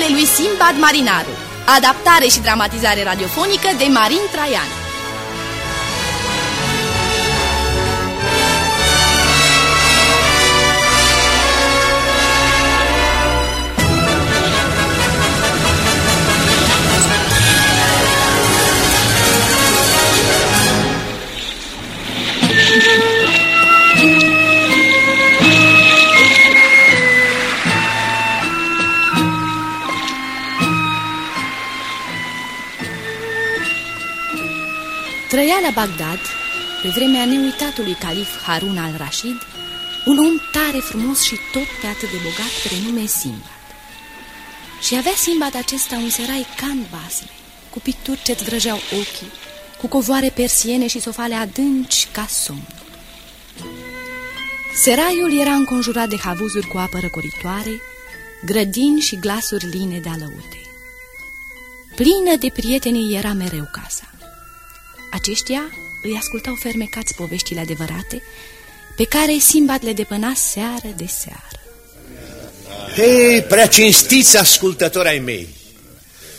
ale lui Simbad Marinaru. Adaptare și dramatizare radiofonică de Marin Traian. Trăia la Bagdad, pe vremea neuitatului calif Harun al-Rashid, un om tare frumos și tot pe atât de bogat, prenume Simbad. Și avea Simbad acesta un serai ca în basme, cu picturi ce-ți vrăjeau ochii, cu covoare persiene și sofale adânci ca somn. Seraiul era înconjurat de havuzuri cu apă răcoritoare, grădini și glasuri line de alăute. Plină de prieteni era mereu casa. Aceștia îi ascultau fermecați poveștile adevărate pe care Simbad le depăna seară de seară. Hei, prea cinstiți ascultători ai mei!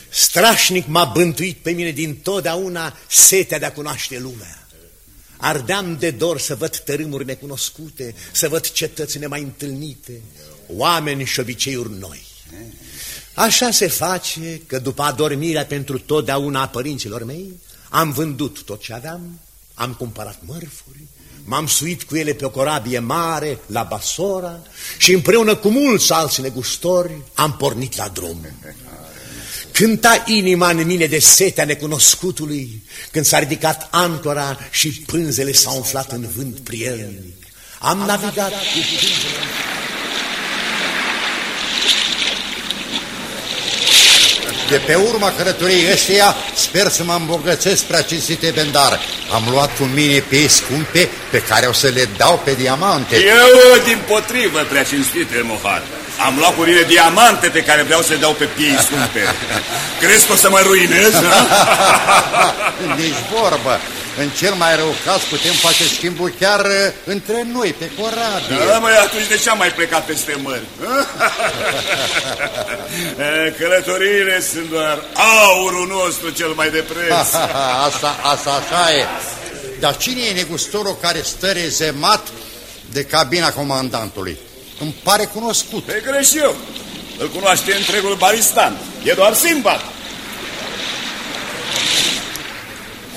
Strașnic m-a bântuit pe mine din totdeauna setea de a cunoaște lumea. Ardeam de dor să văd tărâmuri necunoscute, să văd cetăți nemai întâlnite, oameni și obiceiuri noi. Așa se face că după adormirea pentru totdeauna a părinților mei, am vândut tot ce aveam, am cumpărat mărfuri, m-am suit cu ele pe o corabie mare la Basora și împreună cu mulți alți negustori am pornit la drum. Cânta inima în mine de setea necunoscutului când s-a ridicat ancora și pânzele s-au umflat în vânt prielnic. Am navigat cu pânzele... De pe urma călătoriei ăsteia sper să mă îmbogățesc prea cinstite bendar. Am luat cu mine pe scumpe pe care o să le dau pe diamante. Eu, din potrivă, prea cinstite, Mohar. Am luat cu mine diamante pe care vreau să le dau pe piei scumpe. Crezi că o să mă ruinez? Nici vorbă. În cel mai rău caz putem face schimbul chiar uh, între noi, pe corabie. Da, măi, atunci de ce am mai plecat peste mări? Călătoriile sunt doar aurul nostru cel mai de preț. asta, asta așa e. Dar cine e negustorul care stă rezemat de cabina comandantului? Îmi pare cunoscut. Pe greș eu. Îl cunoaște întregul Baristan. E doar Simbat.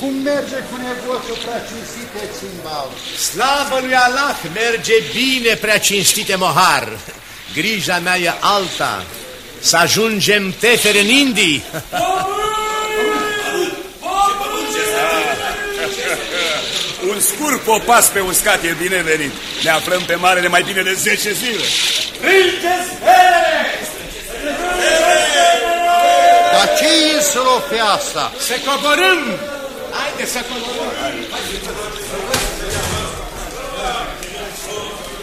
Cum merge cu negoțul prea cinstite, Țimbal? Slavă lui Allah, merge bine, prea cinstite Mohar. Grija mea e alta, să ajungem tefere în Indii. Un scurt popas pe uscat e binevenit. Ne aflăm pe marele mai bine de 10 zile. Strângeți Dar ce insulă pe asta? Să coborâm! Haide să coborâm!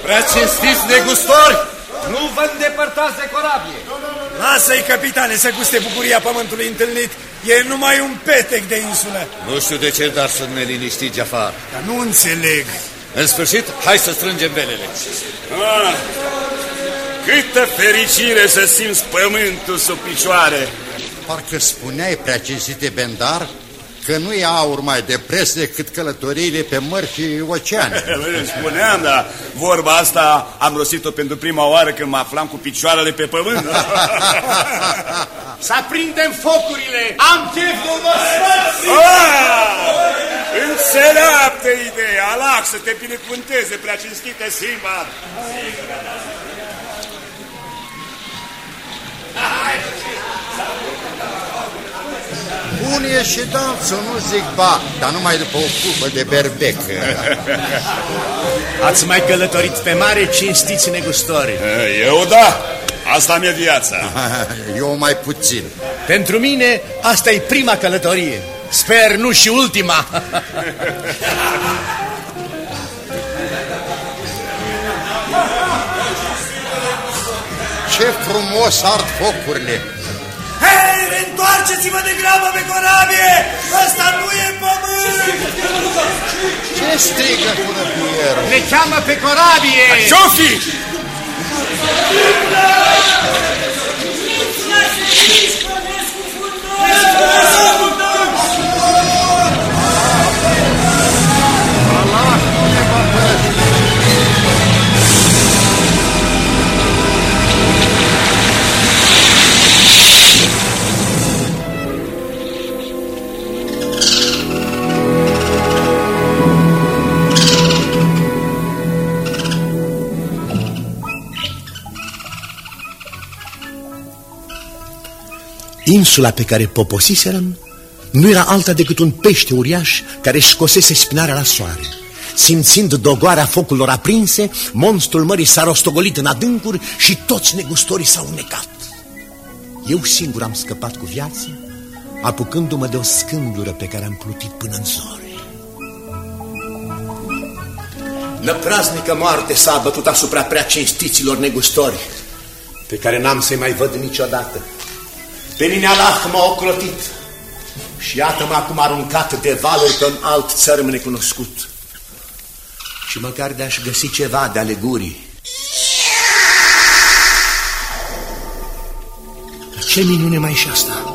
Prea cinstiți negustori, nu vă îndepărtați de corabie. Lasă-i, capitane, să guste bucuria pământului întâlnit. E numai un petec de insulă. Nu știu de ce, dar sunt neliniștit, Jafar. Dar nu înțeleg. În sfârșit, hai să strângem velele. Ah, câtă fericire să simți pământul sub picioare. Parcă spuneai, prea cinstite Bendar, că nu e aur mai de preț decât călătoriile pe mări și oceane. Spuneam, dar vorba asta am rostit-o pentru prima oară când mă aflam cu picioarele pe pământ. Să aprindem focurile! Am chef de Ah! Înțeleaptă idee! Alac să te binecuvânteze, prea cinstite Simba! Bun e și dansul, nu zic ba, dar numai după o cupă de berbec. Ați mai călătorit pe mare, cinstiți negustori. Eu da, asta mi-e viața. Eu mai puțin. Pentru mine, asta e prima călătorie. Sper nu și ultima. Ce frumos ard focurile! Întoarceți-vă de grabă pe corabie! Ăsta nu e pământ! Ce strigă cu răpierul? Ne cheamă pe corabie! Șofi! Nici n-ați! Insula pe care poposiserăm nu era alta decât un pește uriaș care își scosese spinarea la soare. Simțind dogoarea focurilor aprinse, monstrul mării s-a rostogolit în adâncuri și toți negustorii s-au necat. Eu singur am scăpat cu viață, apucându-mă de o scândură pe care am plutit până în zori. Năpraznică moarte s-a abătut asupra prea cinstiților negustori, pe care n-am să-i mai văd niciodată. Pe mine Allah m-a ocrotit și iată-mă acum aruncat de valuri pe un alt țărm necunoscut. Și măcar de-aș găsi ceva de alegurii. Ce minune mai și asta!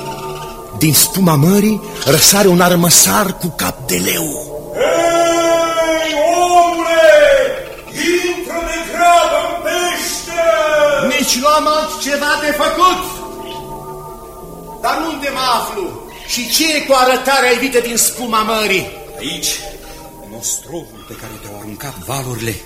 Din spuma mării răsare un armăsar cu cap de leu. Hei, omule! Intră de grabă în pește! Nici nu am altceva de făcut! Dar unde mă aflu? Și ce e cu arătarea evită din spuma mării? Aici, în ostrovul pe care te-au aruncat valurile,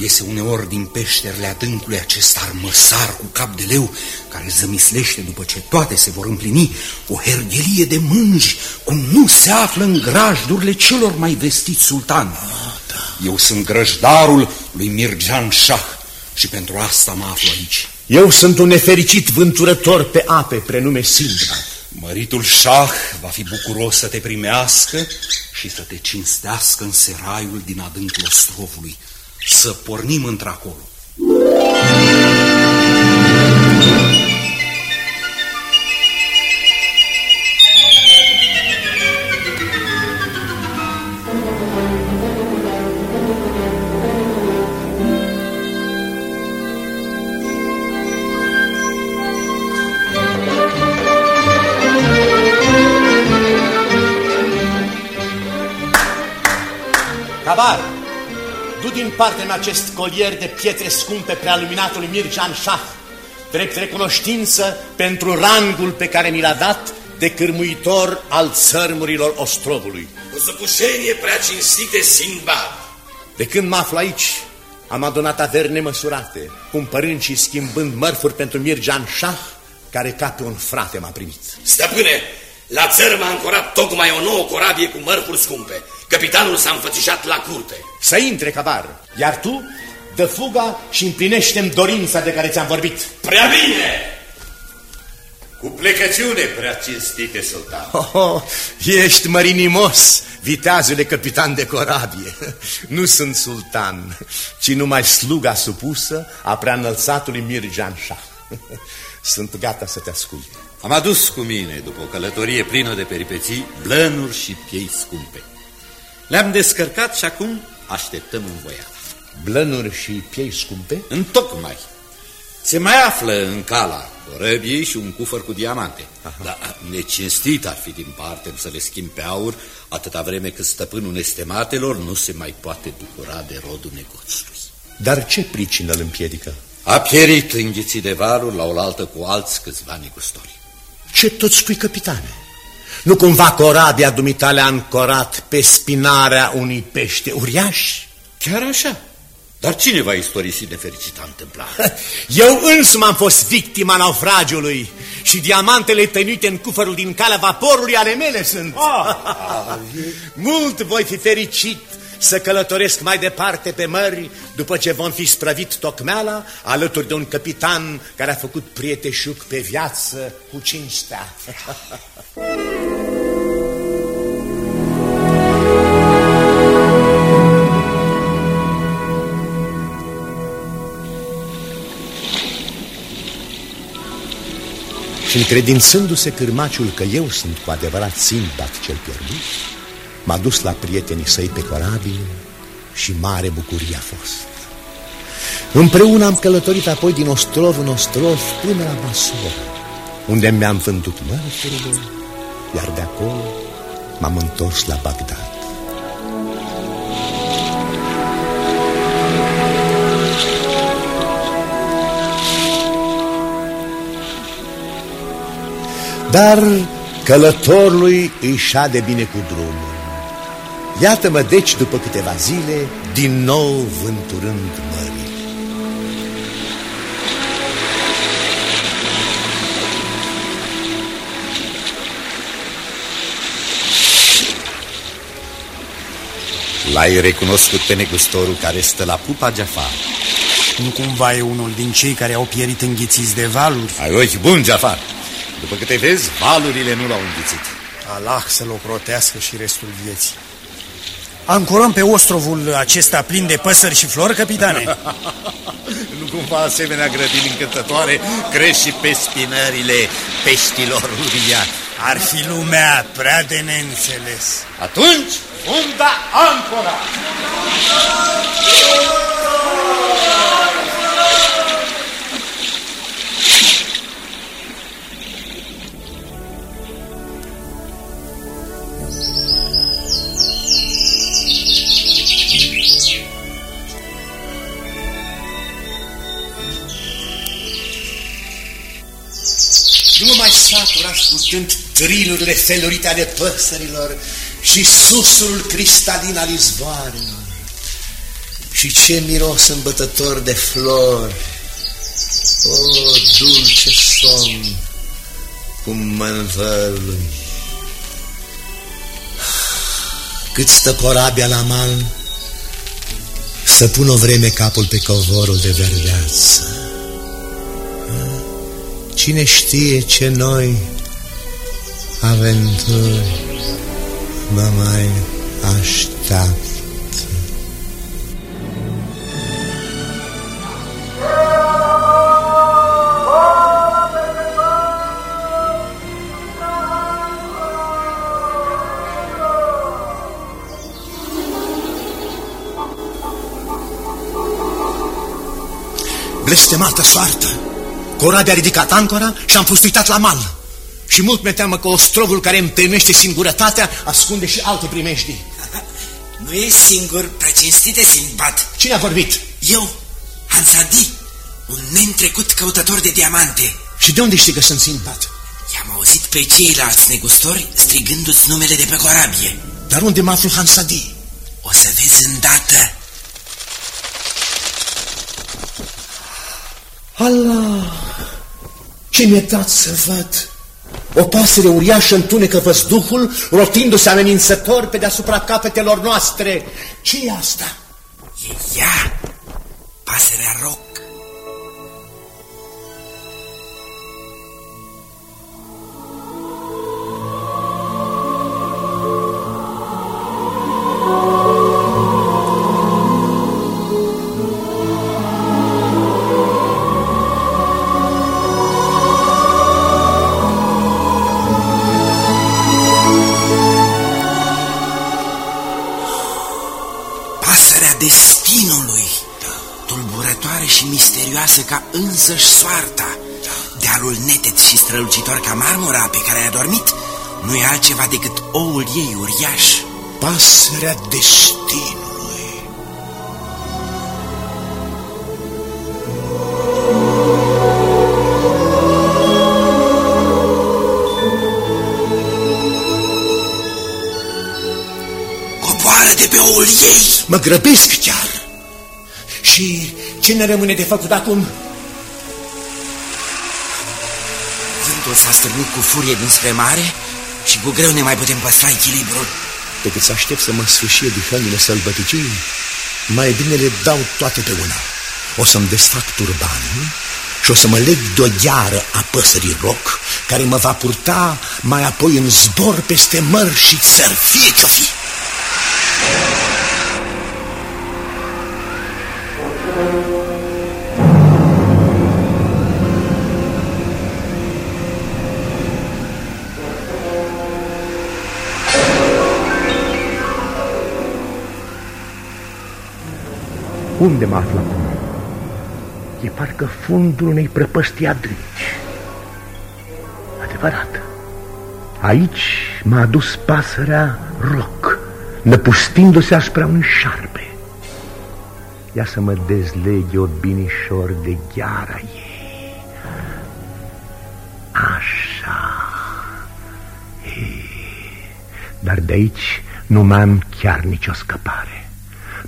iese uneori din peșterile adâncului acest armăsar cu cap de leu, care zămislește după ce toate se vor împlini, o herghelie de mânji, cum nu se află în grajdurile celor mai vestiți sultani. Ah, da. Eu sunt grăjdarul lui Mirjan Shah și pentru asta mă aflu aici. Eu sunt un nefericit vânturător pe ape, prenume Sindbad. Măritul șah va fi bucuros să te primească și să te cinstească în seraiul din adâncul ostrovului. Să pornim într-acolo. Din parte în acest colier de pietre scumpe prealuminatului Mirjan Shah, drept recunoștință pentru rangul pe care mi l-a dat de cârmuitor al țărmurilor ostrovului. Cu zăpușenie prea cinstite Sinbad. De când mă aflu aici, am adunat averi nemăsurate, cumpărând și schimbând mărfuri pentru Mirjan Shah, care ca pe un frate m-a primit. Stăpâne, la țărm a ancorat tocmai o nouă corabie cu mărfuri scumpe. Capitanul s-a înfățișat la curte. Să intre, cabar, iar tu dă fuga și împlinește-mi dorința de care ți-am vorbit. Prea bine! Cu plecăciune, prea cinstite, sultan. Oh, oh, ești mărinimos, viteazule capitan de corabie. Nu sunt sultan, ci numai sluga supusă a prea înălțatului Mirjan Shah. Sunt gata să te ascult. Am adus cu mine, după o călătorie plină de peripeții, blănuri și piei scumpe. Le-am descărcat și acum așteptăm învoiala. Blănuri și piei scumpe? Întocmai. Se mai află în cala corăbiei și un cufăr cu diamante. Aha. Dar necinstit ar fi din parte să le schimb pe aur, atâta vreme cât stăpânul nestematelor nu se mai poate bucura de rodul negoțului. Dar ce pricină îl împiedică? A pierit înghițit de valuri la oaltă cu alți câțiva negustori. Ce tot spui, capitane? Nu cumva corabia dumitale a ancorat pe spinarea unui pește uriaș? Chiar așa. Dar cine va istorisi nefericita întâmplare? Eu însumi am fost victima naufragiului și diamantele tăinuite în cufărul din calea vaporului ale mele sunt. Ah, Mult voi fi fericit să călătoresc mai departe pe mări după ce vom fi sprăvit tocmeala alături de un capitan care a făcut prieteșuc pe viață cu cinstea. Și încredințându-se cârmaciul că eu sunt cu adevărat Sinbad cel pierdut, m-a dus la prietenii săi pe corabie și mare bucurie a fost. Împreună am călătorit apoi din ostrov în ostrov până la Basora, unde mi-am vândut mărfurile, iar de acolo m-am întors la Bagdad. Dar călătorului îi șade bine cu drumul. Iată-mă deci după câteva zile din nou vânturând mării. L-ai recunoscut pe negustorul care stă la pupa Jafar Nu cumva e unul din cei care au pierit înghițiți de valuri? Ai ochi bun Jafar după câte vezi, valurile nu l-au înghițit. Allah să-l ocrotească și restul vieții. Ancorăm pe ostrovul acesta plin de păsări și flori, capitane? nu cumva asemenea grădini încântătoare crește și pe spinările peștilor uriași. Ar fi lumea prea de neînțeles. Atunci, unda ancora! Ascultând trilurile felurite ale păsărilor și susurul cristalin al izvoarelor. Și ce miros îmbătător de flori! O, dulce somn, cum mă învălui! Cât stă corabia la mal, să pun o vreme capul pe covorul de verdeață. Cine știe ce noi aventuri mă mai așteaptă. Blestemată soartă! Corabia a ridicat ancora și am fost uitat la mal. Și mult mi teamă că ostrovul care îmi primește singurătatea ascunde și alte primești. Nu e singur, precinstite Sinbad. Cine a vorbit? Eu, Hansadi, un neîntrecut căutător de diamante. Și de unde știi că sunt Sinbad? I-am auzit pe ceilalți negustori strigându-ți numele de pe corabie. Dar unde mă aflu Hansadi? O să vezi îndată. Allah! Ce mi-e dat să văd! O pasăre uriașă întunecă văzduhul, rotindu-se amenințător pe deasupra capetelor noastre. ce e asta? E ea, pasărea roc. Însăși soarta. Dealul neted și strălucitor ca marmura pe care ai adormit nu e altceva decât oul ei uriaș. Pasărea destinului. Coboară de pe oul ei! Mă grăbesc chiar. Și ce ne rămâne de făcut acum? Stârnit cu furie dinspre mare și cu greu ne mai putem păstra echilibrul. Decât să aștept să mă sfârșie dihănile sălbăticii, mai bine le dau toate pe una. O să-mi desfac turbanul și o să mă leg de o gheară a păsării roc, care mă va purta mai apoi în zbor peste mări și țări, fie ce-o fi. Unde mă aflu acum? E parcă fundul unei prăpăstii adânci. Adevărat. Aici m-a adus pasărea roc, năpustindu-se asupra unui șarpe. Ia să mă dezleghe o binișor de gheara ei. Așa. Ei. Dar de aici nu mai am chiar nicio scăpare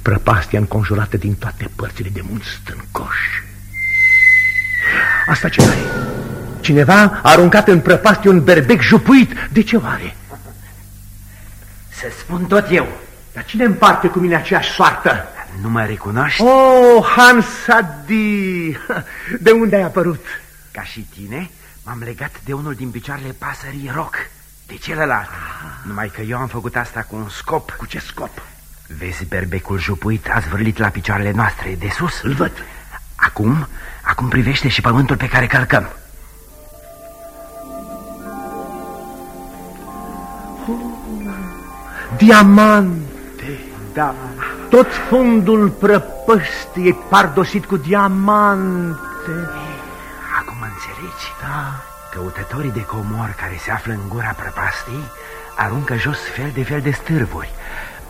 prăpastia înconjurată din toate părțile de munți stâncoși. Asta ce e? Cineva a aruncat în prăpastie un berbec jupuit. De ce oare? Să spun tot eu. Dar cine împarte cu mine aceeași soartă? Nu mă recunoști? Oh, Hans Sadi! De unde ai apărut? Ca și tine, m-am legat de unul din picioarele pasării Roc, de celălalt. Ah. Numai că eu am făcut asta cu un scop. Cu ce scop? Vezi berbecul jupuit zvârlit la picioarele noastre de sus? Îl văd. Acum, acum privește și pământul pe care călcăm. Oh, diamante, da. Tot fundul prăpăstii e pardosit cu diamante. Acum înțelegi? Da. Căutătorii de comor care se află în gura prăpastii aruncă jos fel de fel de stârvuri.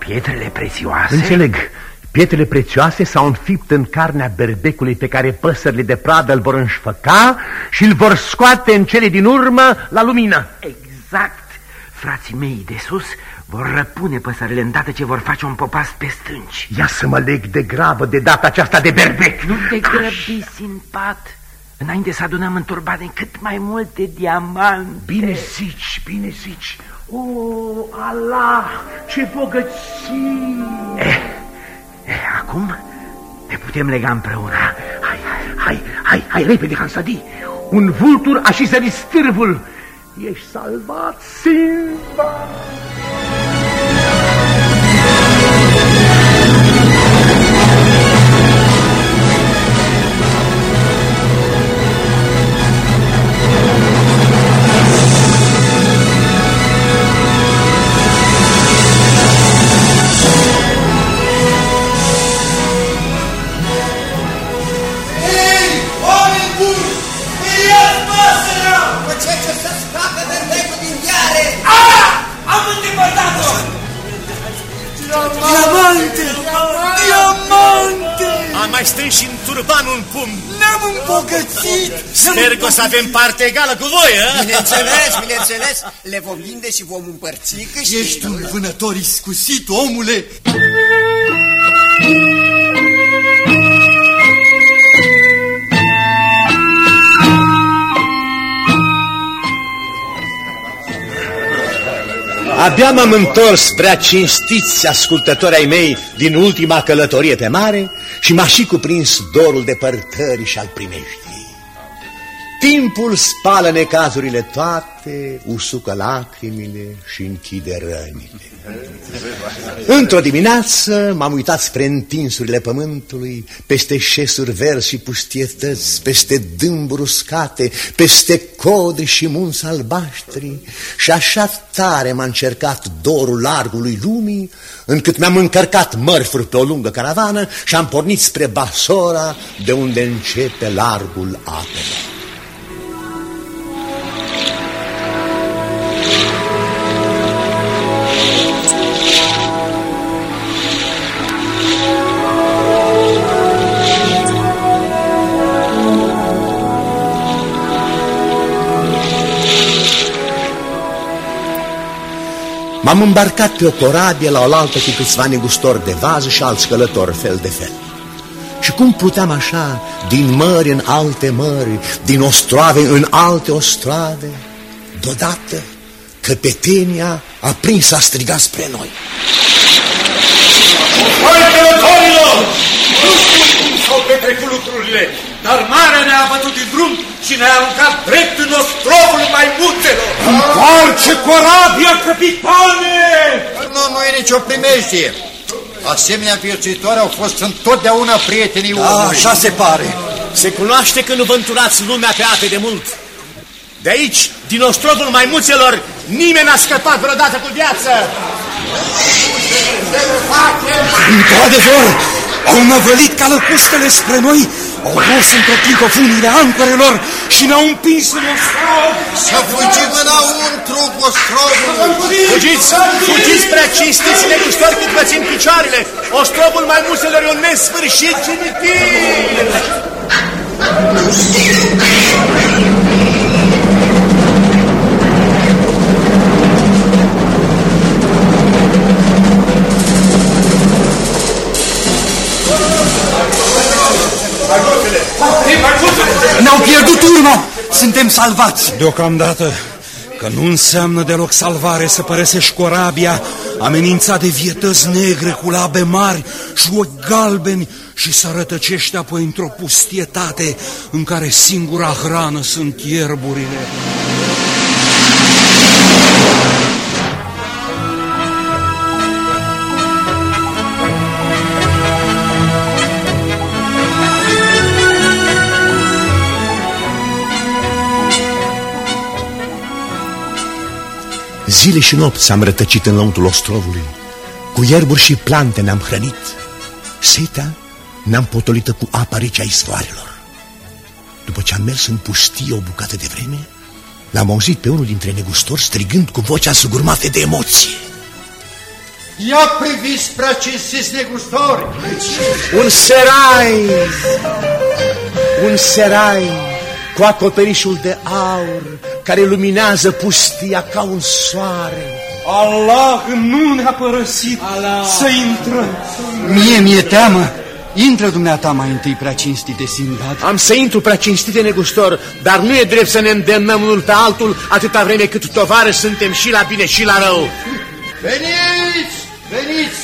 Pietrele prețioase... Înțeleg. Pietrele prețioase s-au înfipt în carnea berbecului pe care păsările de pradă îl vor înșfăca și îl vor scoate în cele din urmă la lumină. Exact. Frații mei de sus vor răpune păsările îndată ce vor face un popas pe stânci. Ia să mă leg de grabă de data aceasta de berbec. Nu te grăbi, pat. Înainte să adunăm în turbane cât mai multe diamante. Bine zici, bine zici. O, oh, Allah, ce bogății! Eh, eh, acum ne putem lega împreună. Hai, hai, hai, hai, hai repede, Hansadi. Un vultur a și sărit stârvul. Ești salvat, Simba! Diamante! Diamante! Am mai strâns și în turban un pum. Ne-am îmbogățit! Sper că o să avem parte egală cu voi, a? Bineînțeles, bineînțeles. Le vom vinde și vom împărți câștigul. Ești un vânător iscusit, omule! Abia m-am întors prea cinstiți ascultători ai mei din ultima călătorie pe mare și m-a și cuprins dorul depărtării și al primeștii. Timpul spală necazurile toate, usucă lacrimile și închide rănile. Într-o dimineață m-am uitat spre întinsurile pământului, peste șesuri verzi și pustietăți, peste dâmburi uscate, peste codri și munți albaștri și așa tare m-a încercat dorul largului lumii, încât mi-am încărcat mărfuri pe o lungă caravană și am pornit spre Basora, de unde începe largul apelor. M-am îmbarcat pe o corabie la oaltă cu câțiva negustori de vază și alți călători fel de fel. Și cum puteam așa, din mări în alte mări, din ostroave în alte ostroave, deodată căpetenia a prins a striga spre noi. Hai, călătorilor! Nu știu cum s-au petrecut lucrurile, dar marea ne-a bătut din drum și ne-a aruncat drept în ostrovul maimuțelor. Întoarce corabia, capitane! Nu, nu e nicio primejdie. Asemenea viețuitoare au fost întotdeauna prietenii da, omului. așa se pare. Se cunoaște că nu vânturați lumea pe ape de mult. De aici, din ostrovul maimuțelor, nimeni n-a scăpat vreodată cu viață. Într-adevăr, au năvălit calăpustele spre noi, au dus într-o clipă funile ancorelor și ne-au împins în ostrov. Să fugim înăuntru cu ostrovul! Fugiți, fugiți prea cinstiți negustori cât vă țin picioarele. Ostrovul mai muselor e un nesfârșit cimitir. Ne-au pierdut urma! Suntem salvați! Deocamdată, că nu înseamnă deloc salvare să părăsești corabia amenințat de vietăți negre cu labe mari și ochi galbeni și să rătăcești apoi într-o pustietate în care singura hrană sunt ierburile. Zile și nopți am rătăcit în lăuntul ostrovului. Cu ierburi și plante ne-am hrănit. Setea ne-am potolită cu apa rece a izvoarelor. După ce am mers în pustie o bucată de vreme, l-am auzit pe unul dintre negustori strigând cu vocea sugurmată de emoție. Ia priviți, preacinstiți negustori! Un serai! Un serai cu acoperișul de aur care luminează pustia ca un soare. Allah nu ne-a părăsit Allah. să intrăm. Mie mi-e teamă. Intră dumneata mai întâi, prea cinstite Sindbad. Am să intru, prea cinstite negustor, dar nu e drept să ne îndemnăm unul pe altul atâta vreme cât tovară suntem și la bine și la rău. Veniți, veniți!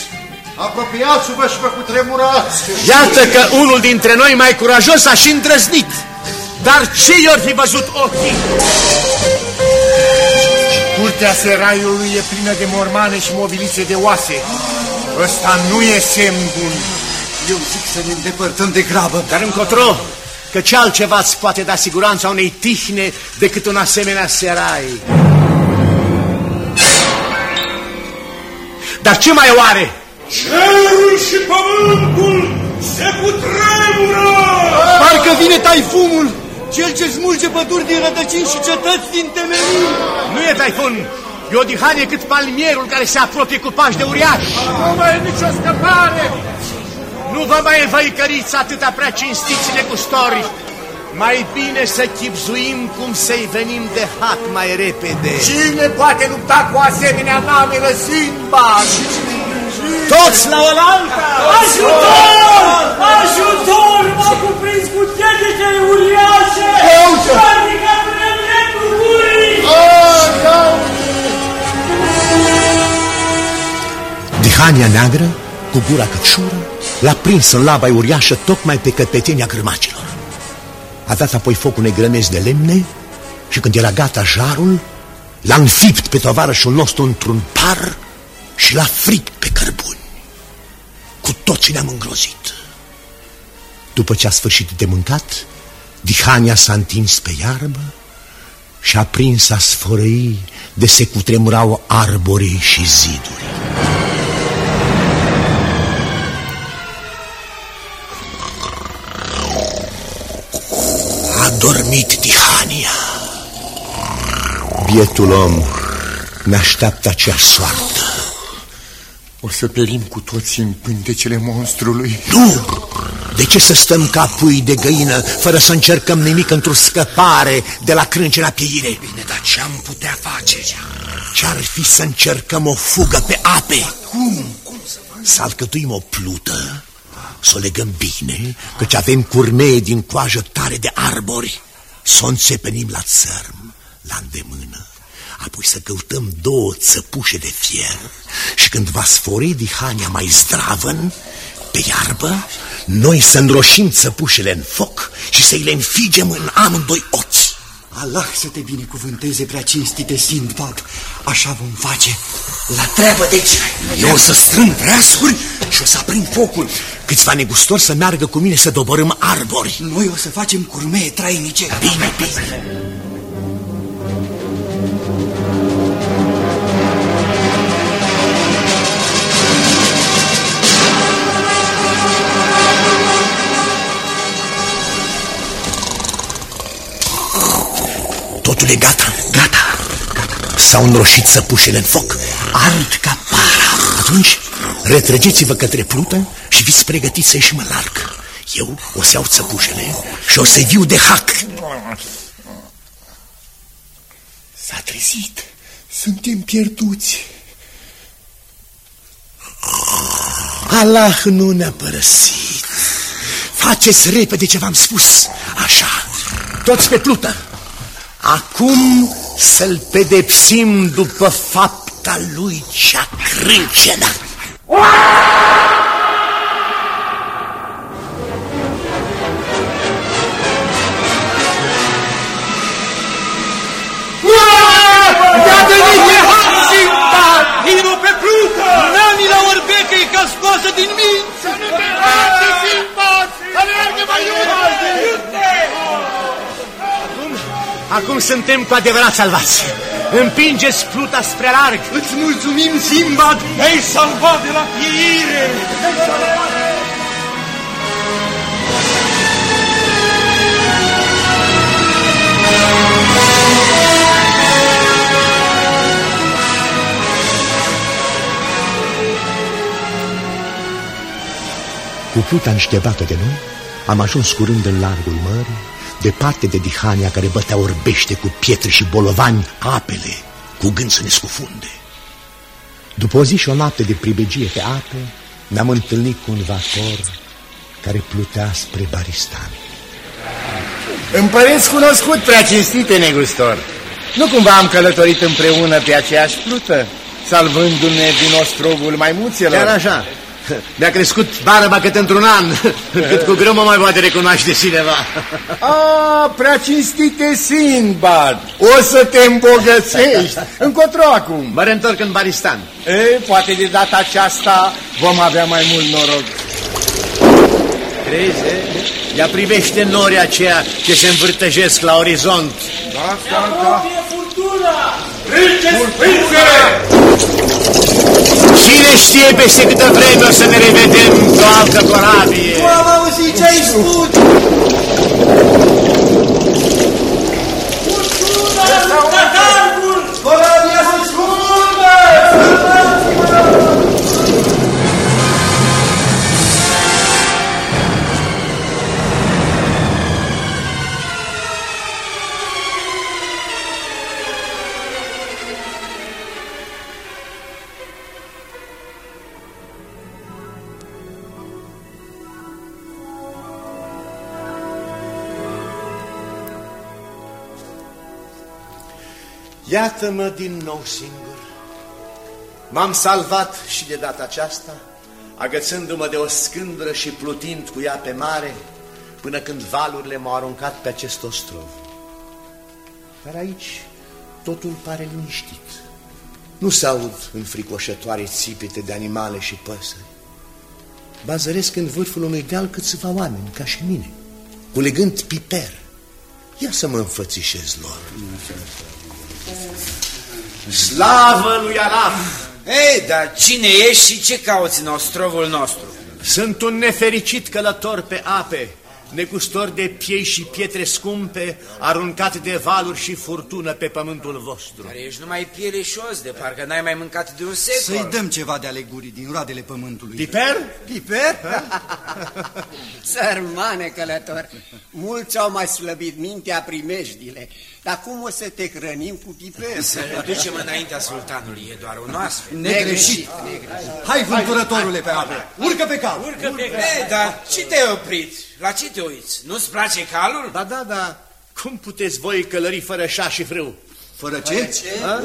Apropiați-vă și vă cutremurați! Iată că unul dintre noi mai curajos a și îndrăznit. Dar ce i-or fi văzut ochii? Curtea seraiului e plină de mormane și mobilițe de oase. Ăsta nu e semn bun. Eu zic să ne îndepărtăm de grabă. Dar încotro, că ce altceva îți poate da siguranța unei tihne decât un asemenea serai. Dar ce mai oare? Cerul și pământul se cutremură! Parcă vine taifumul, cel ce smulge păduri din rădăcini și cetăți din temelii. Nu e taifun, e o dihanie cât palmierul care se apropie cu pași de uriaș. Nu mai e nicio scăpare! Nu vă mai învăicăriți atâta prea cinstiți negustori. Mai bine să chipzuim cum să-i venim de hat mai repede. Cine poate lupta cu asemenea namelă Simba? Toți la oaltă! Ajutor! Ajutor! M-a cuprins cu degetele uriașe! Adică vremea cu gurii! Dihania neagră, cu gura căpșură, l-a prins în laba uriașă tocmai pe căpetenia grămacilor. A dat apoi focul negrănesc de lemne și când era gata jarul, l-a înfipt pe tovarășul nostru într-un par și l-a fript pe cărbuni. Cu toții ne-am îngrozit. După ce a sfârșit de mâncat, Dihania s-a întins pe iarbă și a prins a sfărăi de se cutremurau arborii și ziduri. A dormit Tihania. Bietul om ne așteaptă aceeași soartă. O să perim cu toții în pântecele monstrului. Nu! De ce să stăm ca pui de găină fără să încercăm nimic într-o scăpare de la crânce la pieire? Bine, dar ce am putea face? Ce-ar fi să încercăm o fugă pe ape? Cum? Cum să Să alcătuim o plută, să o legăm bine, căci avem curmee din coajă tare de arbori, să o înțepenim la țărm, la îndemână, apoi să căutăm două țăpușe de fier și când va sfori dihania mai zdravăn, pe iarbă, noi să înroșim țăpușele în foc și să-i le înfigem în amândoi ochi. Allah să te binecuvânteze, prea cinstite Sindbad. Așa vom face. La treabă, deci. Eu o să strâng vreascuri și o să aprind focul. Câțiva negustori să meargă cu mine să dobărâm arbori. Noi o să facem curmee trainice. Bine, bine. Totul e gata. Gata. S-au înroșit săpușele în foc. Ard ca para. Atunci, retrăgeți-vă către plută și fiți pregătiți să ieșim în larg. Eu o să iau țăpușele și o să-i viu de hac. S-a trezit. Suntem pierduți. Allah nu ne-a părăsit. Faceți repede ce v-am spus. Așa, toți pe plută. Acum să-l pedepsim după fapta lui cea crâncenă. I-a venit Iehan Simbat! Vino pe plută! Nani la orbecă e ca scoasă din minți! Să nu acum suntem cu adevărat salvați. Împingeți pluta spre larg. Îți mulțumim, Simbad! Ne-ai salvat de la pieire! Cu pluta înștevată de noi, am ajuns curând în largul mării, departe de Dihania care bătea orbește cu pietre și bolovani apele, cu gând să ne scufunde. După o zi și o noapte de pribegie pe ape, ne-am întâlnit cu un vapor care plutea spre Baristan. Împăreți cunoscut, prea cinstite, negustor. Nu cumva am călătorit împreună pe aceeași plută, salvându-ne din ostrovul maimuțelor? Chiar așa. Mi-a crescut barba cât într-un an, cât cu greu mă mai poate recunoaște cineva. A, prea cinstite Sinbad, o să te îmbogățești. Încotro acum. Mă reîntorc în Baristan. E, poate de data aceasta vom avea mai mult noroc. Crezi, e? Ia privește norii aceia ce se învârtăjesc la orizont. Da, da, da. furtuna! Treceți, prințe! Cine știe peste câtă vreme o să ne revedem cu o altă corabie? Nu am auzit ce ai spus! Iată-mă din nou singur. M-am salvat și de data aceasta, agățându-mă de o scândură și plutind cu ea pe mare, până când valurile m-au aruncat pe acest ostrov. Dar aici totul pare liniștit. Nu se aud înfricoșătoare țipete de animale și păsări. Bazăresc în vârful unui deal câțiva oameni, ca și mine, culegând piper. Ia să mă înfățișez lor. Slavă lui Alaf! Ei, dar cine ești și ce cauți în ostrovul nostru? Sunt un nefericit călător pe ape, negustor de piei și pietre scumpe, aruncat de valuri și furtună pe pământul vostru. Dar ești numai pieleșos, de parcă n-ai mai mâncat de un secol. Să-i dăm ceva de alegurii din roadele pământului. Piper? Piper? Sărmane călător, mulți au mai slăbit mintea primejdile, dar cum o să te hrănim cu piper? Să ne ducem înaintea sultanului, e doar un astfel. Negreșit. Hai, vânturătorule pe apă, urcă pe cal. Urcă pe cal. Ei, dar ce te-ai oprit? La ce te uiți? Nu-ți place calul? Ba da, da, cum puteți voi călări fără șa și frâu? Fără ce? Ha?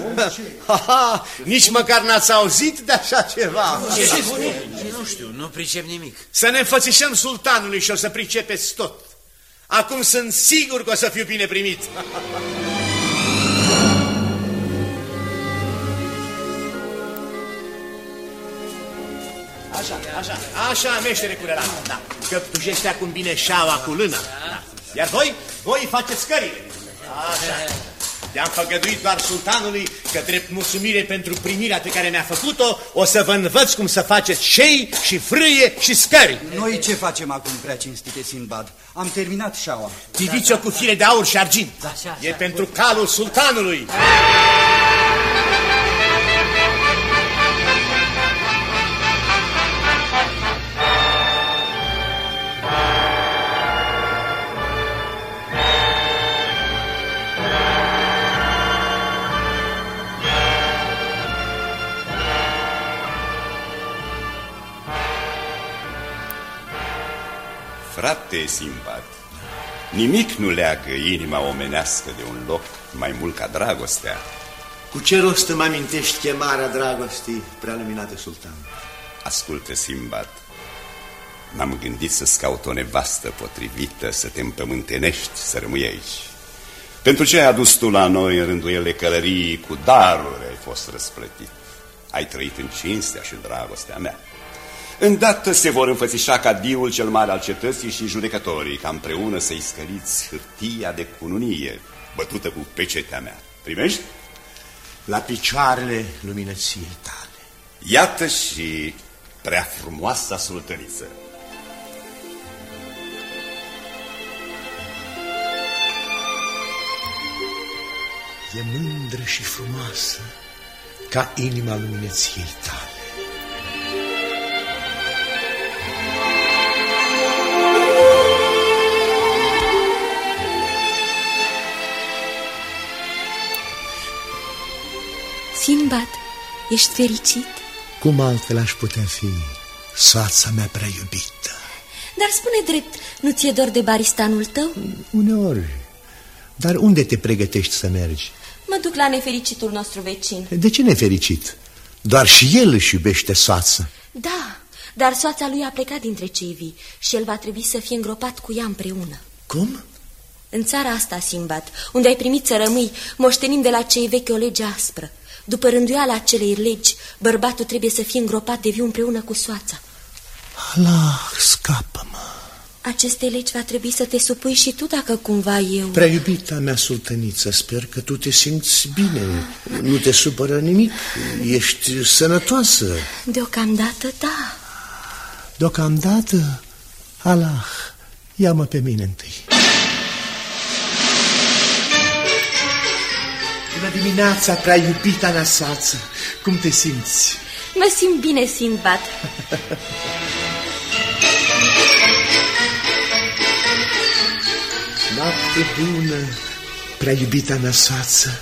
Ha, ha, nici măcar n-ați auzit de așa ceva. Ce spune? Nu știu, nu pricep nimic. Să ne înfățișăm sultanului și o să pricepeți tot. Acum sunt sigur că o să fiu bine primit. Așa, așa, așa, meștere curelat, da. Căptușește acum bine șaua cu lână. Da. Iar voi, voi faceți scările. Așa. I-am făgăduit doar sultanului că drept mulțumire pentru primirea pe care mi-a făcut-o, o să vă învăț cum să faceți șei și frâie și scări. Noi ce facem acum, prea cinstite Sinbad? Am terminat șaua. Pidiți-o cu fire de aur și argint. E pentru calul sultanului. Frate Simbad, Nimic nu leagă inima omenească de un loc mai mult ca dragostea. Cu ce rost îmi amintești chemarea dragostei, prealuminate sultan? Ascultă, Simbad, m-am gândit să-ți caut o nevastă potrivită, să te împământenești, să rămâi aici. Pentru ce ai adus tu la noi în rânduiele călării, cu daruri ai fost răsplătit. Ai trăit în cinstea și în dragostea mea. Îndată se vor înfățișa ca diul cel mare al cetății și judecătorii, ca împreună să-i scăliți hârtia de cununie, bătută cu pecetea mea. Primești? La picioarele luminăției tale. Iată și prea frumoasa sultăniță. E mândră și frumoasă ca inima luminăției tale. Sinbad, ești fericit? Cum altfel aș putea fi soața mea prea iubită? Dar spune drept, nu ți-e dor de baristanul tău? Uneori. Dar unde te pregătești să mergi? Mă duc la nefericitul nostru vecin. De ce nefericit? Doar și el își iubește soață. Da, dar soața lui a plecat dintre cei vii și el va trebui să fie îngropat cu ea împreună. Cum? În țara asta, Simbat, unde ai primit să rămâi, moștenim de la cei vechi o lege aspră. După rânduiala acelei legi, bărbatul trebuie să fie îngropat de viu împreună cu soața. Allah, scapă-mă! Aceste legi va trebui să te supui și tu dacă cumva eu... Prea iubita mea sultăniță, sper că tu te simți bine, nu te supără nimic, ești sănătoasă. Deocamdată, da. Deocamdată, Allah, ia-mă pe mine întâi. Dimineața, prea iubita mea soață, cum te simți? Mă simt bine, Sinbad. Noapte bună, prea iubita mea soață,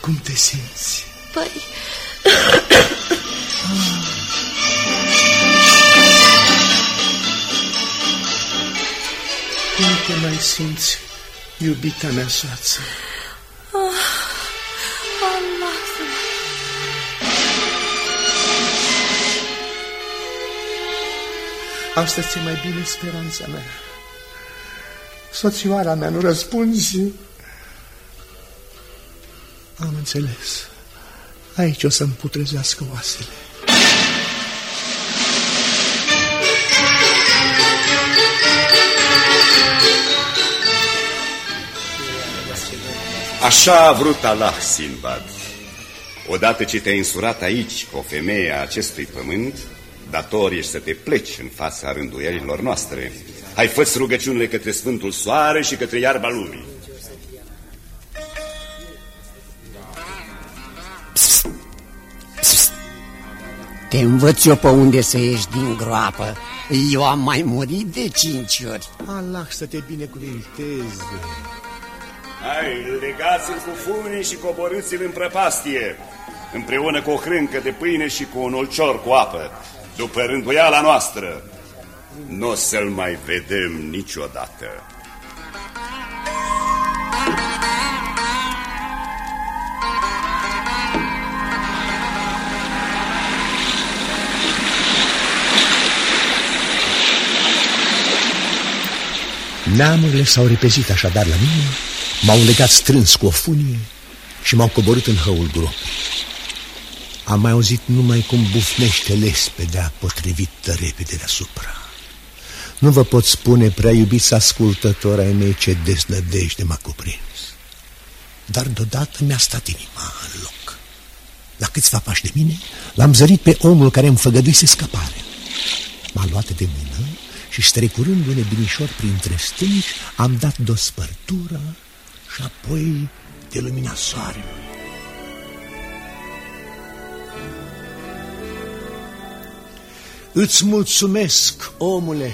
cum te simți? Păi... Cum te mai simți, iubita mea soață? Asta ți mai bine speranța mea. Soțioara mea, nu răspunzi? Am înțeles. Aici o să-mi putrezească oasele. Așa a vrut Allah, Sinbad. Odată ce te-ai însurat aici cu o femeie a acestui pământ, dator ești să te pleci în fața rânduielilor noastre. Hai, fă rugăciunile către Sfântul Soare și către iarba lumii. Te învăț eu pe unde să ieși din groapă. Eu am mai murit de cinci ori. Allah să te binecuvinteze. Hai, legați-l cu fune și coborâți-l în prăpastie, împreună cu o hrâncă de pâine și cu un ulcior cu apă, după rânduiala noastră. Nu o să-l mai vedem niciodată. Neamurile s-au repezit așadar la mine, m-au legat strâns cu o funie și m-au coborât în hăul gropii. Am mai auzit numai cum bufnește lespedea potrivită repede deasupra. Nu vă pot spune, prea iubiți ascultători ai mei, ce deznădejde m-a cuprins. Dar deodată mi-a stat inima în loc. La câțiva pași de mine, l-am zărit pe omul care îmi făgăduise scăpare. M-a luat de mână și strecurându-ne binișor printre stânci, am dat de o spărtură și apoi de lumina soarelui. Îți mulțumesc, omule,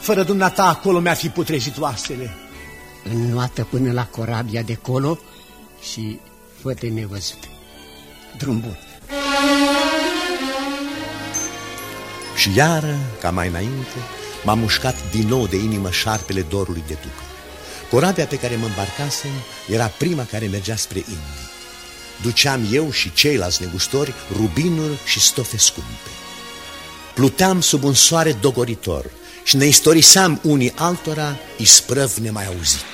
fără dumneata acolo mi-ar fi putrezit oasele. Înnoată până la corabia de colo și fă nevăzut. Drum bun. Și iară, ca mai înainte, m-a mușcat din nou de inimă șarpele dorului de ducă. Corabia pe care mă îmbarcasem era prima care mergea spre Indii. Duceam eu și ceilalți negustori rubinuri și stofe scumpe. Pluteam sub un soare dogoritor și ne istoriseam unii altora isprăv nemai auzit.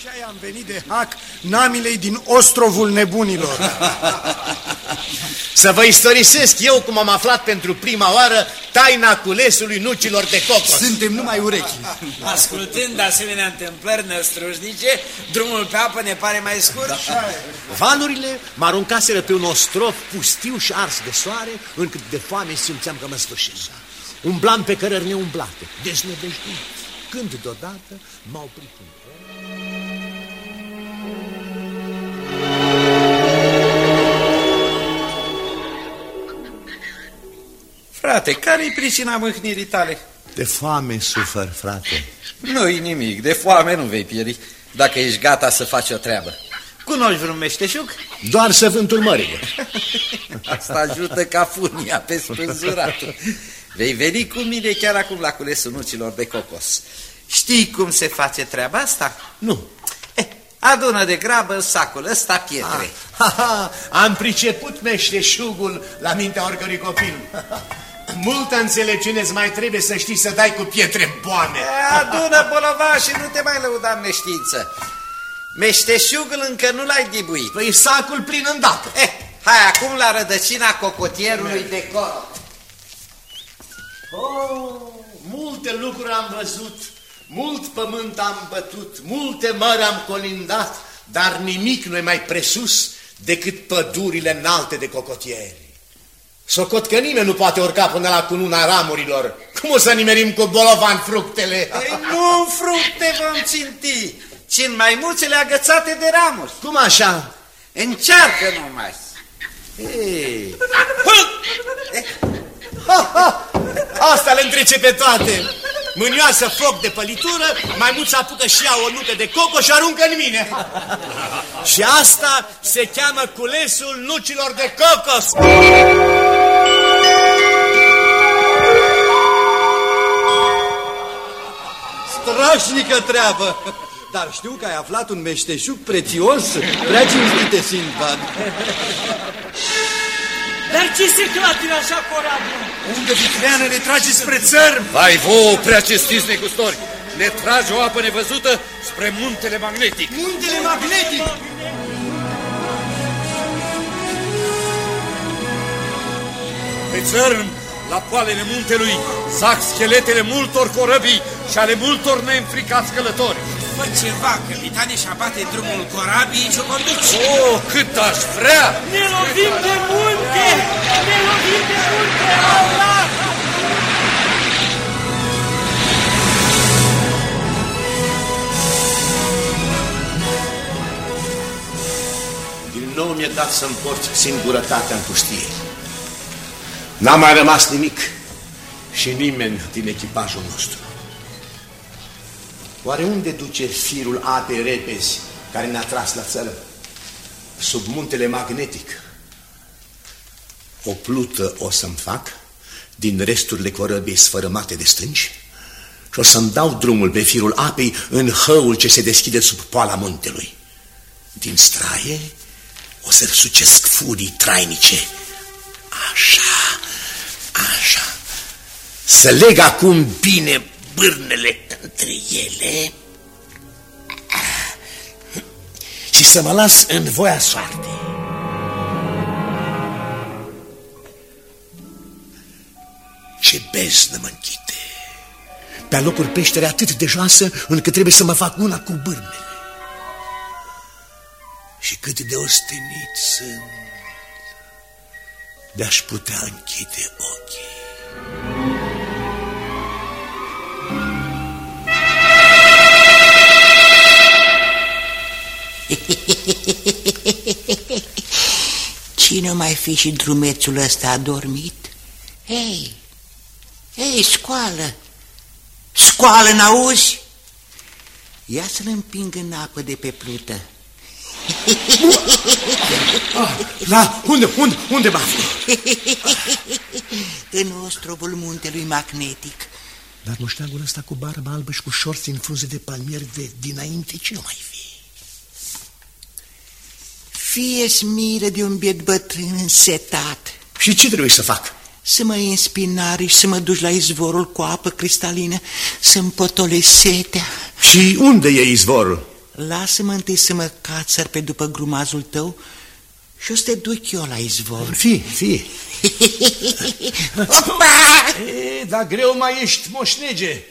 Și am venit de hac namilei din ostrovul nebunilor. Să vă istorisesc eu cum am aflat pentru prima oară taina culesului nucilor de cocos. Suntem numai urechi. Ascultând asemenea întâmplări năstrușnice, drumul pe apă ne pare mai scurt. Da. Valurile mă aruncaseră pe un ostrov pustiu și ars de soare, încât de foame simțeam că mă sfârșesc. Umblam pe cărări neumblate, deznădăjduit, când deodată m-au oprit Frate, care-i pricina mâhnirii tale? De foame sufăr, frate. Nu-i nimic, de foame nu vei pieri, dacă ești gata să faci o treabă. Cunoști vreun meșteșug? Doar să vântul mările. Asta ajută ca funia pe spânzurat. Vei veni cu mine chiar acum la culesul nucilor de cocos. Știi cum se face treaba asta? Nu. Eh, adună de grabă sacul ăsta pietre. Ah, ha, ha, am priceput meșteșugul la mintea oricărui copil. Multă înțelepciune îți mai trebuie să știi să dai cu pietre boane. Adună bolova și nu te mai lăuda în neștiință. Meșteșugul încă nu l-ai dibuit. Păi sacul plin îndată. Eh, hai acum la rădăcina cocotierului de cor. Oh, multe lucruri am văzut, mult pământ am bătut, multe mări am colindat, dar nimic nu e mai presus decât pădurile înalte de cocotieri. Socot că nimeni nu poate urca până la cununa ramurilor. Cum o să nimerim cu bolovan fructele? Ei, nu fructe vom ținti, ci în maimuțele agățate de ramuri. Cum așa? Încearcă numai. Ei. Ha, ha! Asta le întrece pe toate. Mânioasă foc de pălitură, maimuța apucă și ea o nucă de coco și aruncă în mine. și asta se cheamă culesul nucilor de cocos. Strașnică treabă! Dar știu că ai aflat un meșteșug prețios, prea cinstite, Sindbad. Dar ce se clatină așa corabia? Unde vitreanele trage spre țărm? Vai vouă, prea cestiți negustori! Ne trage o apă nevăzută spre muntele magnetic. Muntele magnetic! Pe țărm, la poalele muntelui, zac scheletele multor corăbii și ale multor neînfricați călători. Fă ceva, capitane, și abate drumul corabii și o conduci. Oh, cât aș vrea! Ne lovim de munte! Ne lovim de munte! Allah! Din nou mi-e dat să-mi port singurătatea în pustie. N-a mai rămas nimic și nimeni din echipajul nostru. Oare unde duce firul apei repezi care ne-a tras la țără? Sub muntele magnetic. O plută o să-mi fac din resturile corăbiei sfărâmate de stânci și o să-mi dau drumul pe firul apei în hăul ce se deschide sub poala muntelui. Din straie o să sucesc furii trainice. Așa, așa. Să leg acum bine bârnele între ele și să mă las în voia soartei. Ce beznă mă închide! Pe locuri peștere atât de joasă încât trebuie să mă fac una cu bârnele. Și cât de ostenit sunt de-aș putea închide ochii. Cine mai fi și drumețul ăsta adormit? Hei, hei, scoală! Scoală, n-auzi? Ia să-l împing în apă de pe plută. Ah, la, unde, unde, unde mă aflu? în ostrovul muntelui magnetic. Dar moșteagul ăsta cu barbă albă și cu șorți în frunze de palmieri de dinainte, ce nu mai fi? Fie smire de un biet bătrân însetat. Și ce trebuie să fac? Să mă iei în spinare și să mă duci la izvorul cu apă cristalină, să-mi potolesc setea. Și unde e izvorul? Lasă-mă întâi să mă cațăr pe după grumazul tău și o să te duc eu la izvor. Fii, fii. Opa! E, dar greu mai ești, moșnege.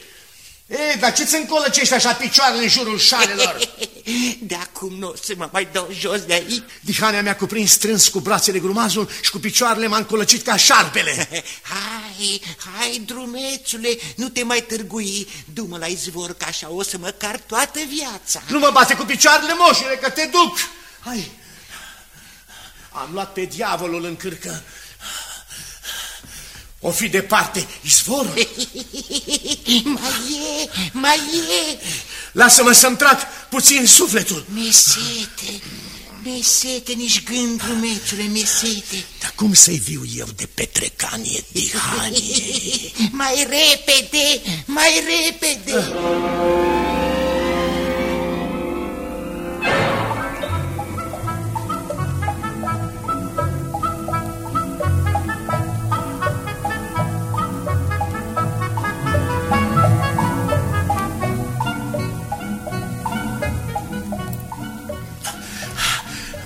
E, dar ce-ți încolăcești așa picioarele în jurul șalelor? De acum nu o să mă mai dau jos de aici. Dihania mi-a cuprins strâns cu brațele grumazul și cu picioarele m-a încolăcit ca șarpele. Hai, hai, drumețule, nu te mai târgui. Du-mă la izvor, că așa o să mă car toată viața. Nu mă bate cu picioarele, moșule, că te duc. Hai. Am luat pe diavolul în cârcă. O fi departe izvorul. mai e, mai e. Lasă-mă să-mi trag puțin sufletul. Mesete, mesete, nici gând, drumețule, mesete. Dar cum să-i viu eu de petrecanie, dihanie? mai repede, mai repede.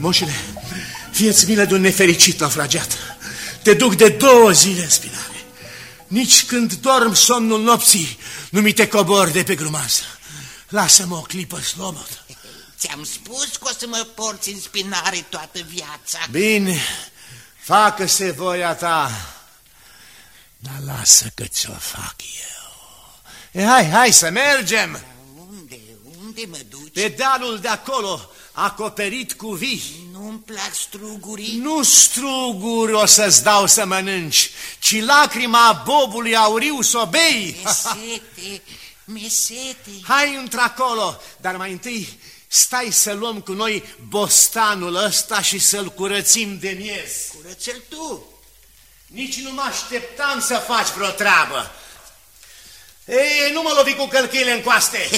Moșule, fieți milă de un nefericit naufragiat. Te duc de două zile în spinare. Nici când dorm somnul nopții, nu mi te cobor de pe grumază. Lasă-mă o clipă slobod. Ți-am spus că o să mă porți în spinare toată viața. Bine, facă-se voia ta, dar lasă că ți-o fac eu. E, hai, hai să mergem! Unde, unde mă duci? Pe dealul de acolo, acoperit cu vii. Nu-mi plac strugurii. Nu struguri o să-ți dau să mănânci, ci lacrima bobului auriu să o bei. Mesete, mesete. Hai într-acolo, dar mai întâi stai să luăm cu noi bostanul ăsta și să-l curățim de miez. Curăță-l tu. Nici nu mă așteptam să faci vreo treabă. Ei, nu mă lovi cu călcâile în coaste.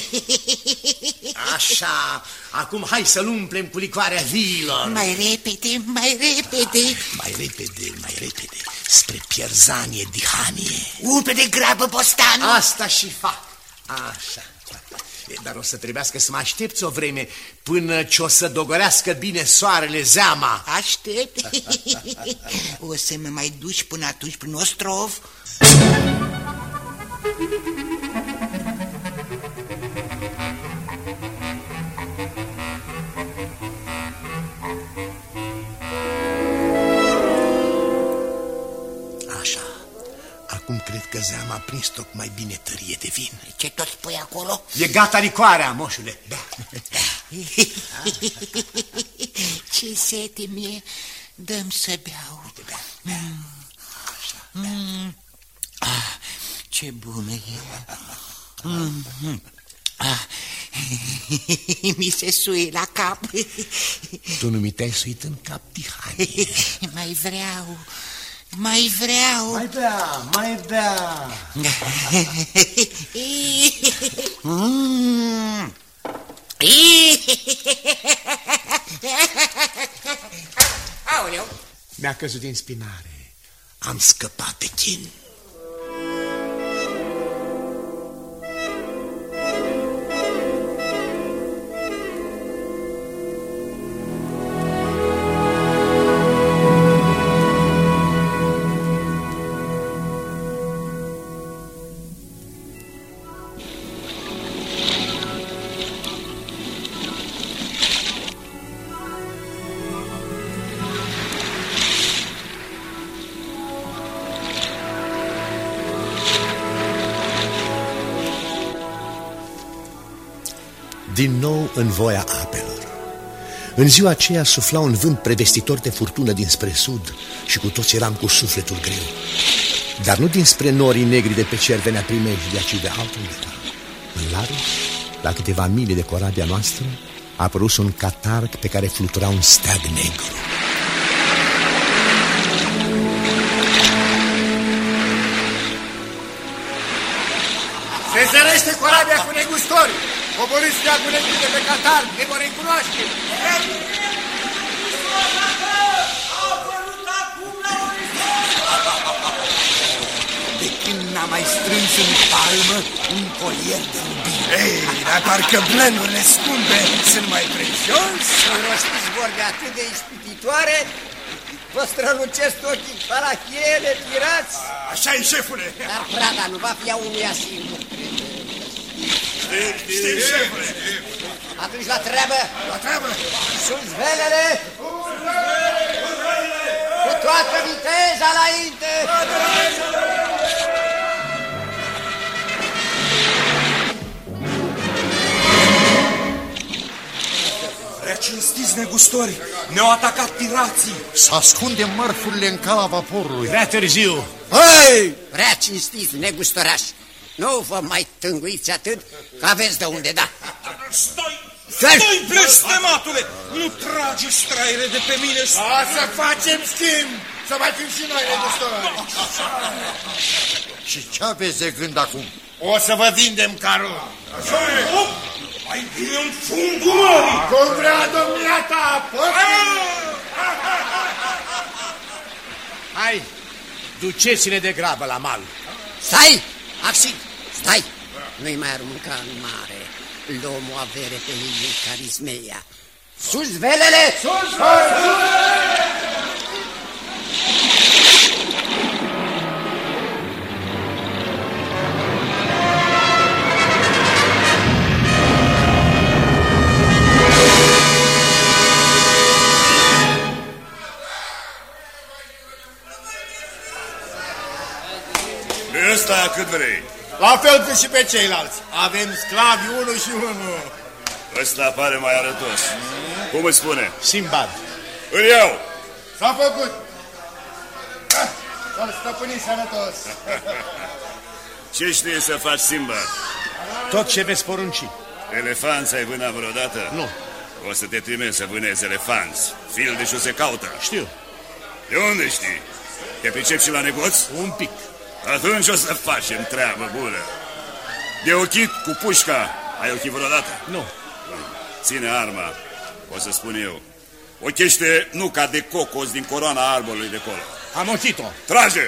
Așa, acum hai să-l umplem cu licoarea viilor. Mai repede, mai repede. Mai repede, mai repede, spre pierzanie, dihanie. Umple de grabă bostanul. Asta și fac. Așa. E, Dar o să trebuiască să mă aștepți o vreme până ce o să dogorească bine soarele zeama. Aștept. o să mă mai duci până atunci prin ostrov? Așa. Acum cred că zeama a prins tocmai bine tărie de vin. Ce tot spui acolo? E gata licoarea, moșule. Da. Ce sete mie, dăm să beau. Mm. Mm. Ah, ce bună e. Mm. Ah. Mi se suie la cap. Tu nu mi te-ai suit în cap, Tihanie. Mai vreau, mai vreau. Mai bea, mai bea. Mm. Aoleu! Mi-a căzut din spinare. Am scăpat pe chin. din nou în voia apelor. În ziua aceea sufla un vânt prevestitor de furtună dinspre sud și cu toți eram cu sufletul greu. Dar nu dinspre norii negri de pe cer venea primejdia, ci de altundeva. În larg, la câteva mile de corabia noastră, a apărut un catarg pe care flutura un steag negru. Se zărește corabia cu negustori! Coborâți cu de pe Qatar, ne vor recunoaște! De când n-am mai strâns în palmă un colier de rubin. Ei, dar parcă blenurile scumpe sunt mai prețios. Rostiți vorbe atât de ispititoare, vă strălucesc ochii farachiele, pirați. așa e, șefule. Dar prada nu va fi a unuia singur. Știm, știm, șefule. Atunci la treabă. La treabă. Sus velele. Cu toată viteza înainte. Prea cinstiți negustori, ne-au atacat pirații. Să ascundem mărfurile în cala vaporului. Prea târziu. Hei! Prea cinstiți, negustorași. Nu vă mai tânguiți atât, că aveți de unde da. Stai! Stai, blestematule! Nu trage straire de pe mine! O să facem schimb! Să mai fim și noi negustori! Și ce aveți de gând acum? O să vă vindem carul! Așa e! Mai bine un fungul mării! Cum vrea domnia ta, Hai, duceți-ne de grabă la mal. Stai, Axi, stai! Nu-i mai arunca în mare. Luăm o avere pe Liliu Carismeia. Sus velele! Sus, sus! Ăsta cât vrei? La fel cât și pe ceilalți. Avem sclavi unul și unul. Ăsta pare mai arătos. Cum îți spune? Simbad. Îl iau. S-a făcut. Ah, Să-l stăpâni sănătos. Ce știi să faci, Simba? Tot ce veți porunci. Elefanți ai vânat vreodată? Nu. O să te trimesc să vânezi elefanți. Fildeșul se caută. Știu. De unde știi? Te pricep și la negoț? Un pic. Atunci o să facem treabă bună. De ochit cu pușca. Ai ochit vreodată? Nu. Ține arma, o să spun eu. Ochește nuca de cocos din coroana arborului de colo. Am ochit-o. Trage!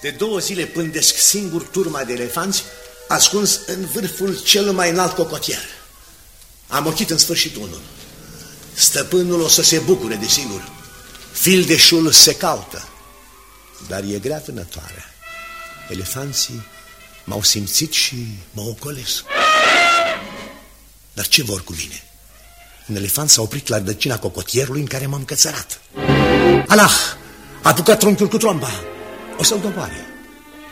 De două zile pândesc singur turma de elefanți ascuns în vârful cel mai înalt cocotier. Am ochit în sfârșit unul. Stăpânul o să se bucure, desigur. Fildeșul se caută. Dar e grea vânătoare. Elefanții m-au simțit și mă ocolesc. Dar ce vor cu mine? Un elefant s-a oprit la rădăcina cocotierului în care m-am cățărat. Allah! A apucat trunchiul cu tromba. O să-l doboare.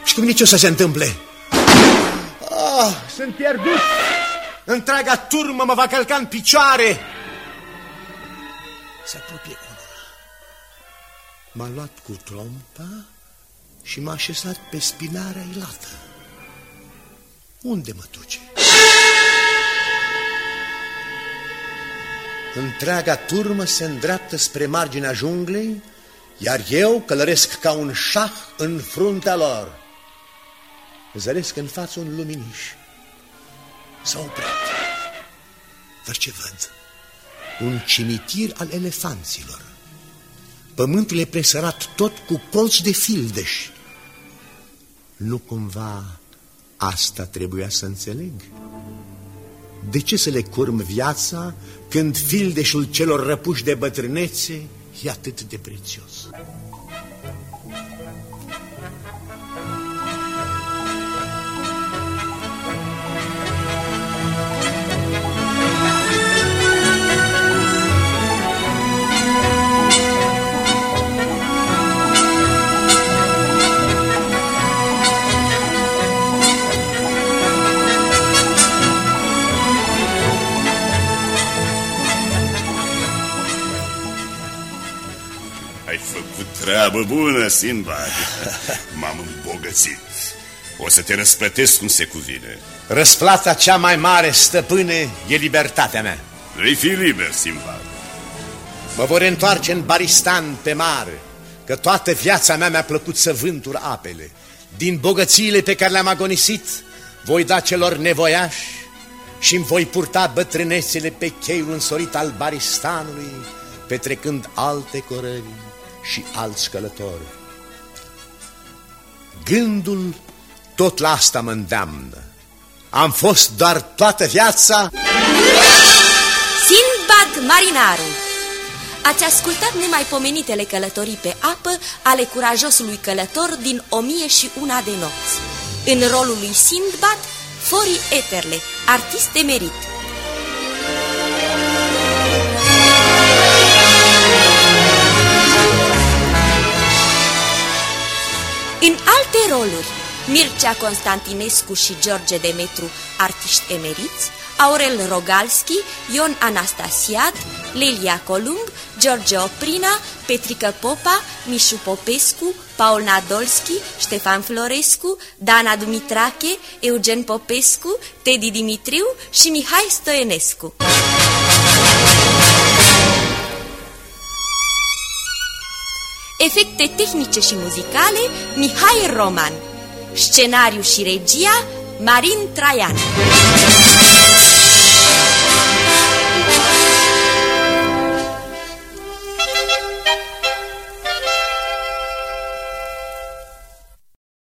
Și cu mine ce o să se întâmple? Ah, sunt pierdut! Întreaga turmă mă va călca în picioare! Se apropie unul. M-a luat cu trompa și m-a așezat pe spinarea ilată. Unde mă duce? Întreaga turmă se îndreaptă spre marginea junglei, iar eu călăresc ca un șah în fruntea lor. Zăresc în față un luminiș. S-a oprit. Dar ce văd? Un cimitir al elefanților. Pământul e presărat tot cu colți de fildeș. Nu cumva asta trebuia să înțeleg? De ce să le curm viața când fildeșul celor răpuși de bătrânețe e atât de prețios? Treabă bună, Sinbad. M-am îmbogățit. O să te răsplătesc cum se cuvine. Răsplata cea mai mare, stăpâne, e libertatea mea. Vei fi liber, Simbad. Mă vor întoarce în Baristan pe mare, că toată viața mea mi-a plăcut să vântur apele. Din bogățiile pe care le-am agonisit, voi da celor nevoiași și îmi voi purta bătrânețele pe cheiul însorit al Baristanului, petrecând alte corări și alți călători. Gândul tot la asta mă îndeamnă. Am fost doar toată viața... Sinbad Marinarul Ați ascultat nemaipomenitele călătorii pe apă ale curajosului călător din O mie și una de nopți. În rolul lui Sindbad, Fori Eterle, artist emerit. În alte roluri, Mircea Constantinescu și George Demetru, artiști emeriți, Aurel Rogalski, Ion Anastasiat, Lelia Columb, George Oprina, Petrică Popa, Mișu Popescu, Paul Nadolski, Ștefan Florescu, Dana Dumitrache, Eugen Popescu, Tedi Dimitriu și Mihai Stoenescu. Efecte tehnice și muzicale Mihai Roman. Scenariu și regia Marin Traian